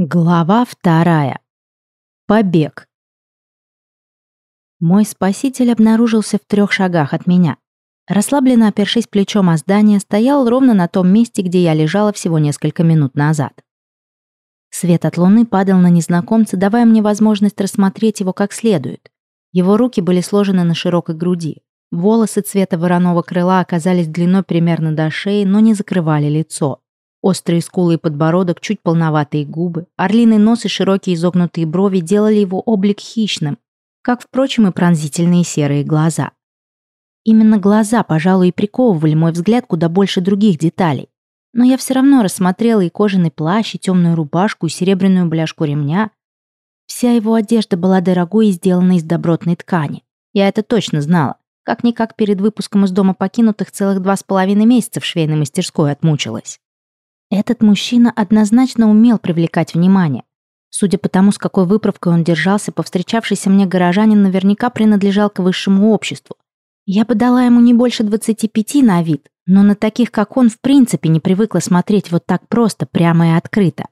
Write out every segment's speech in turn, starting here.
Глава вторая. Побег. Мой спаситель обнаружился в трех шагах от меня. Расслабленно опершись плечом о здание, стоял ровно на том месте, где я лежала всего несколько минут назад. Свет от луны падал на незнакомца, давая мне возможность рассмотреть его как следует. Его руки были сложены на широкой груди. Волосы цвета вороного крыла оказались длиной примерно до шеи, но не закрывали лицо. Острые скулы и подбородок, чуть полноватые губы, орлиный нос и широкие изогнутые брови делали его облик хищным, как, впрочем, и пронзительные серые глаза. Именно глаза, пожалуй, и приковывали мой взгляд куда больше других деталей. Но я все равно рассмотрела и кожаный плащ, и темную рубашку, и серебряную бляшку ремня. Вся его одежда была дорогой и сделана из добротной ткани. Я это точно знала. Как-никак перед выпуском из дома покинутых целых два с половиной месяца в швейной мастерской отмучилась. Этот мужчина однозначно умел привлекать внимание. Судя по тому, с какой выправкой он держался, повстречавшийся мне горожанин наверняка принадлежал к высшему обществу. Я бы дала ему не больше 25 на вид, но на таких, как он, в принципе не привыкла смотреть вот так просто, прямо и открыто.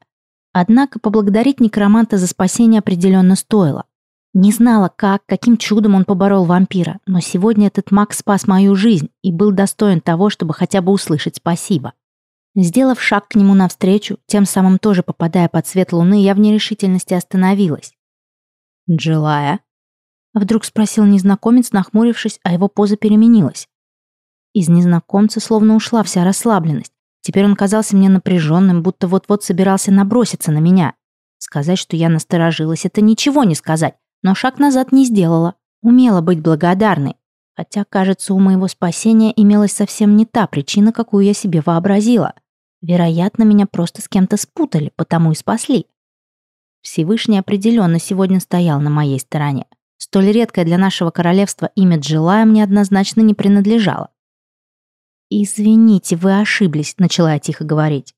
Однако поблагодарить некроманта за спасение определенно стоило. Не знала, как, каким чудом он поборол вампира, но сегодня этот маг спас мою жизнь и был достоин того, чтобы хотя бы услышать спасибо. Сделав шаг к нему навстречу, тем самым тоже попадая под свет луны, я в нерешительности остановилась. «Джилая?» Вдруг спросил незнакомец, нахмурившись, а его поза переменилась. Из незнакомца словно ушла вся расслабленность. Теперь он казался мне напряженным, будто вот-вот собирался наброситься на меня. Сказать, что я насторожилась, это ничего не сказать, но шаг назад не сделала. Умела быть благодарной. Хотя, кажется, у моего спасения имелась совсем не та причина, какую я себе вообразила. Вероятно, меня просто с кем-то спутали, потому и спасли. Всевышний определенно сегодня стоял на моей стороне. Столь редкое для нашего королевства имя Джилая мне однозначно не принадлежало. «Извините, вы ошиблись», — начала я тихо говорить.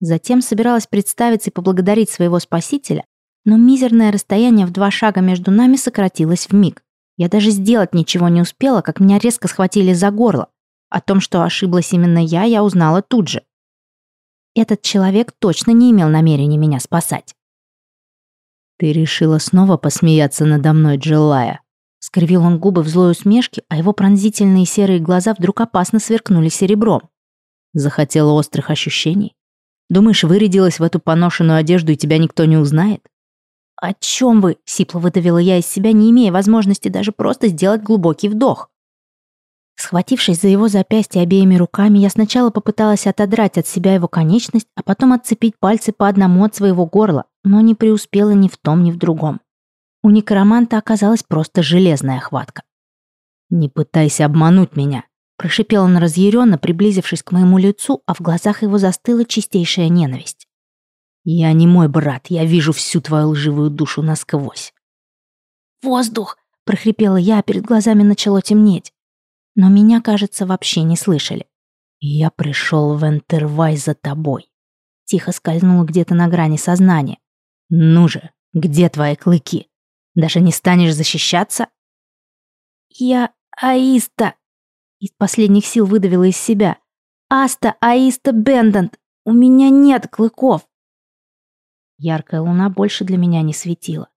Затем собиралась представиться и поблагодарить своего спасителя, но мизерное расстояние в два шага между нами сократилось в миг. Я даже сделать ничего не успела, как меня резко схватили за горло. О том, что ошиблась именно я, я узнала тут же. Этот человек точно не имел намерения меня спасать. «Ты решила снова посмеяться надо мной, Джилая?» Скривил он губы в злой усмешке, а его пронзительные серые глаза вдруг опасно сверкнули серебром. Захотела острых ощущений? Думаешь, вырядилась в эту поношенную одежду и тебя никто не узнает? «О чем вы?» — сипло выдавила я из себя, не имея возможности даже просто сделать глубокий вдох. Схватившись за его запястье обеими руками, я сначала попыталась отодрать от себя его конечность, а потом отцепить пальцы по одному от своего горла, но не преуспела ни в том, ни в другом. У некроманта оказалась просто железная хватка. «Не пытайся обмануть меня», — прошипел он разъяренно, приблизившись к моему лицу, а в глазах его застыла чистейшая ненависть. «Я не мой брат, я вижу всю твою лживую душу насквозь». «Воздух!» — прохрипела я, а перед глазами начало темнеть но меня, кажется, вообще не слышали. «Я пришел в Энтервай за тобой», — тихо скользнуло где-то на грани сознания. «Ну же, где твои клыки? Даже не станешь защищаться?» «Я Аиста!» — из последних сил выдавила из себя. «Аста Аиста Бендант! У меня нет клыков!» Яркая луна больше для меня не светила.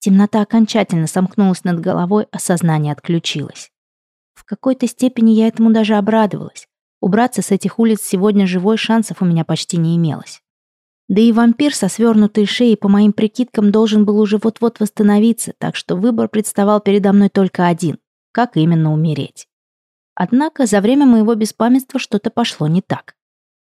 Темнота окончательно сомкнулась над головой, а сознание отключилось. В какой-то степени я этому даже обрадовалась. Убраться с этих улиц сегодня живой шансов у меня почти не имелось. Да и вампир со свернутой шеей, по моим прикидкам, должен был уже вот-вот восстановиться, так что выбор представал передо мной только один — как именно умереть. Однако за время моего беспамятства что-то пошло не так.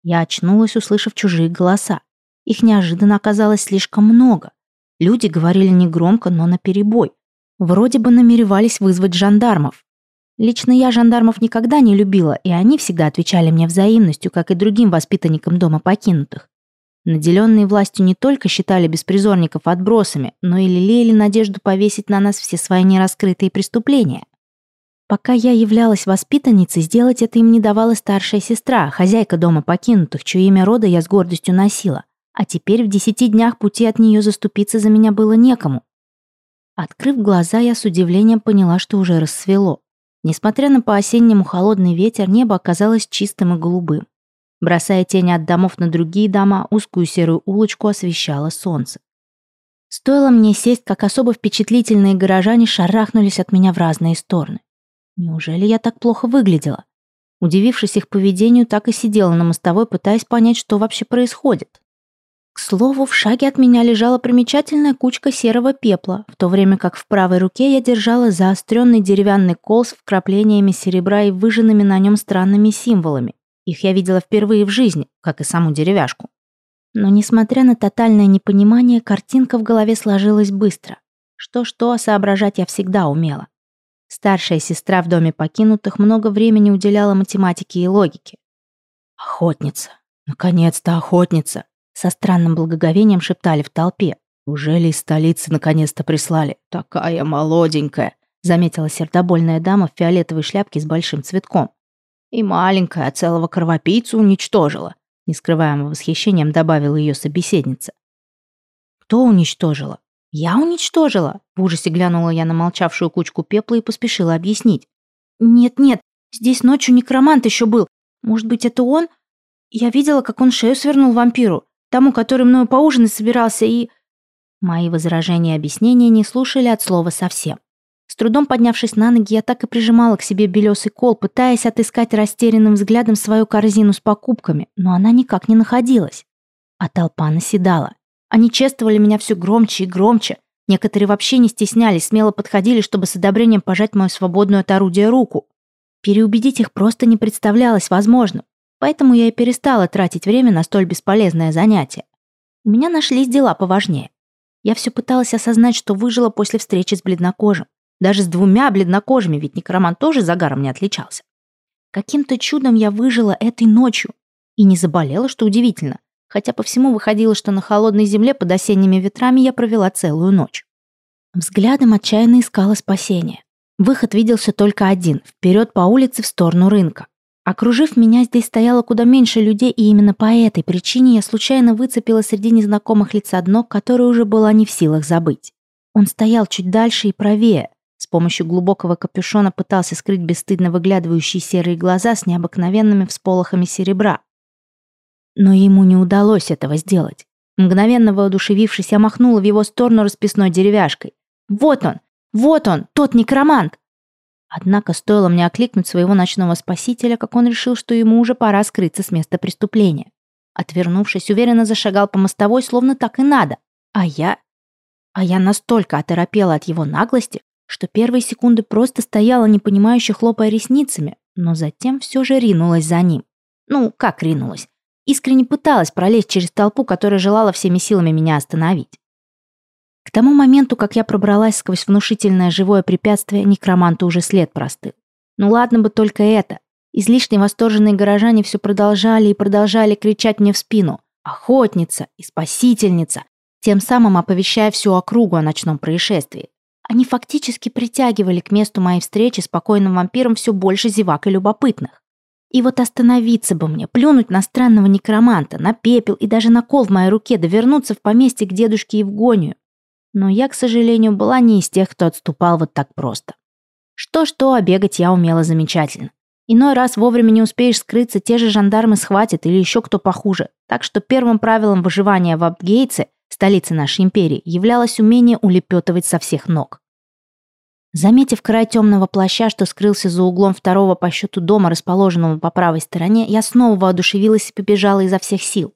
Я очнулась, услышав чужие голоса. Их неожиданно оказалось слишком много. Люди говорили негромко, но наперебой. Вроде бы намеревались вызвать жандармов. Лично я жандармов никогда не любила, и они всегда отвечали мне взаимностью, как и другим воспитанникам дома покинутых. Наделенные властью не только считали беспризорников отбросами, но и лелеяли надежду повесить на нас все свои нераскрытые преступления. Пока я являлась воспитанницей, сделать это им не давала старшая сестра, хозяйка дома покинутых, чье имя рода я с гордостью носила. А теперь в десяти днях пути от нее заступиться за меня было некому. Открыв глаза, я с удивлением поняла, что уже рассвело. Несмотря на по-осеннему холодный ветер, небо оказалось чистым и голубым. Бросая тени от домов на другие дома, узкую серую улочку освещало солнце. Стоило мне сесть, как особо впечатлительные горожане шарахнулись от меня в разные стороны. Неужели я так плохо выглядела? Удивившись их поведению, так и сидела на мостовой, пытаясь понять, что вообще происходит. К слову, в шаге от меня лежала примечательная кучка серого пепла, в то время как в правой руке я держала заостренный деревянный кол с вкраплениями серебра и выжженными на нем странными символами. Их я видела впервые в жизни, как и саму деревяшку. Но, несмотря на тотальное непонимание, картинка в голове сложилась быстро. Что-что, а соображать я всегда умела. Старшая сестра в доме покинутых много времени уделяла математике и логике. «Охотница! Наконец-то охотница!» Со странным благоговением шептали в толпе. «Ужели из столицы наконец-то прислали? Такая молоденькая!» Заметила сердобольная дама в фиолетовой шляпке с большим цветком. И маленькая, целого кровопийцу уничтожила. Нескрываемым восхищением добавила ее собеседница. Кто уничтожила? Я уничтожила? В ужасе глянула я на молчавшую кучку пепла и поспешила объяснить. Нет-нет, здесь ночью некромант еще был. Может быть, это он? Я видела, как он шею свернул вампиру, тому, который мною поужинать собирался, и... Мои возражения и объяснения не слушали от слова совсем. С трудом поднявшись на ноги, я так и прижимала к себе белесый кол, пытаясь отыскать растерянным взглядом свою корзину с покупками, но она никак не находилась. А толпа наседала. Они чествовали меня все громче и громче. Некоторые вообще не стеснялись, смело подходили, чтобы с одобрением пожать мою свободную от орудия руку. Переубедить их просто не представлялось возможным, поэтому я и перестала тратить время на столь бесполезное занятие. У меня нашлись дела поважнее. Я все пыталась осознать, что выжила после встречи с бледнокожим. Даже с двумя бледнокожими, ведь некромант тоже загаром не отличался. Каким-то чудом я выжила этой ночью. И не заболела, что удивительно. Хотя по всему выходило, что на холодной земле под осенними ветрами я провела целую ночь. Взглядом отчаянно искала спасения. Выход виделся только один — вперед по улице в сторону рынка. Окружив меня, здесь стояло куда меньше людей, и именно по этой причине я случайно выцепила среди незнакомых лиц одно, которое уже была не в силах забыть. Он стоял чуть дальше и правее, с помощью глубокого капюшона пытался скрыть бесстыдно выглядывающие серые глаза с необыкновенными всполохами серебра. Но ему не удалось этого сделать. Мгновенно воодушевившись, я махнула в его сторону расписной деревяшкой. «Вот он! Вот он! Тот некромант!» Однако стоило мне окликнуть своего ночного спасителя, как он решил, что ему уже пора скрыться с места преступления. Отвернувшись, уверенно зашагал по мостовой, словно так и надо. А я... А я настолько оторопела от его наглости, что первые секунды просто стояла, непонимающе хлопая ресницами, но затем все же ринулась за ним. Ну, как ринулась? Искренне пыталась пролезть через толпу, которая желала всеми силами меня остановить. К тому моменту, как я пробралась сквозь внушительное живое препятствие, некроманту уже след простыл. Ну ладно бы только это. Излишне восторженные горожане все продолжали и продолжали кричать мне в спину «Охотница» и «Спасительница», тем самым оповещая всю округу о ночном происшествии. Они фактически притягивали к месту моей встречи с покойным вампиром все больше зевак и любопытных. И вот остановиться бы мне, плюнуть на странного некроманта, на пепел и даже на кол в моей руке, да в поместье к дедушке Евгонию. Но я, к сожалению, была не из тех, кто отступал вот так просто. Что-что, а бегать я умела замечательно. Иной раз вовремя не успеешь скрыться, те же жандармы схватят или еще кто похуже. Так что первым правилом выживания в Аптгейтсе столице нашей империи, являлось умение улепетывать со всех ног. Заметив край темного плаща, что скрылся за углом второго по счету дома, расположенного по правой стороне, я снова воодушевилась и побежала изо всех сил.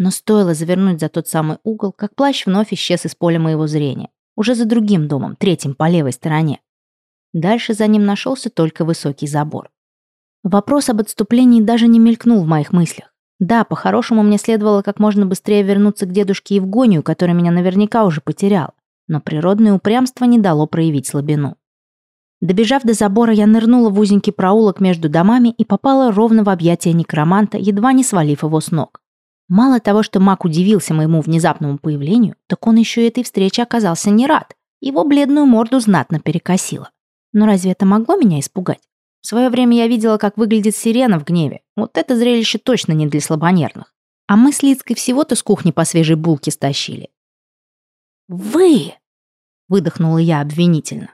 Но стоило завернуть за тот самый угол, как плащ вновь исчез из поля моего зрения. Уже за другим домом, третьим по левой стороне. Дальше за ним нашелся только высокий забор. Вопрос об отступлении даже не мелькнул в моих мыслях. Да, по-хорошему мне следовало как можно быстрее вернуться к дедушке Евгонию, который меня наверняка уже потерял. Но природное упрямство не дало проявить слабину. Добежав до забора, я нырнула в узенький проулок между домами и попала ровно в объятия некроманта, едва не свалив его с ног. Мало того, что маг удивился моему внезапному появлению, так он еще этой встрече оказался не рад. Его бледную морду знатно перекосило. Но разве это могло меня испугать? В свое время я видела, как выглядит сирена в гневе. Вот это зрелище точно не для слабонервных. А мы с Лицкой всего-то с кухни по свежей булке стащили. «Вы!» — выдохнула я обвинительно.